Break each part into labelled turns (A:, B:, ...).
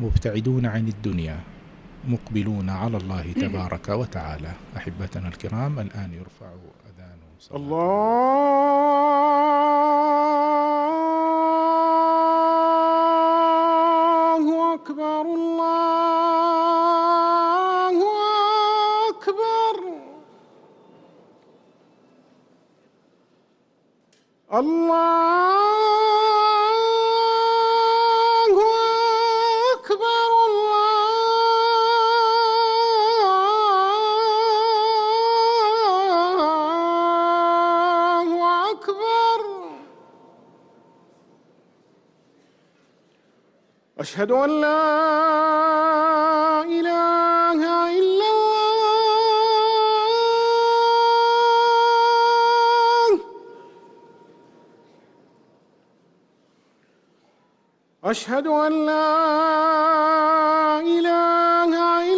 A: مبتعدون عن الدنيا، مقبلون على الله تبارك وتعالى. أحبتنا الكرام، الآن يرفع أذان صلاة
B: الله أكبر الله أكبر. الله أشهد أن لا إله إلا الله. أشهد أن لا إله إلا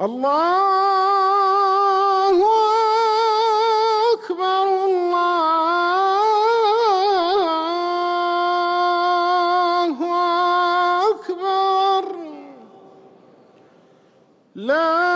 B: الله أكبر الله أكبر لا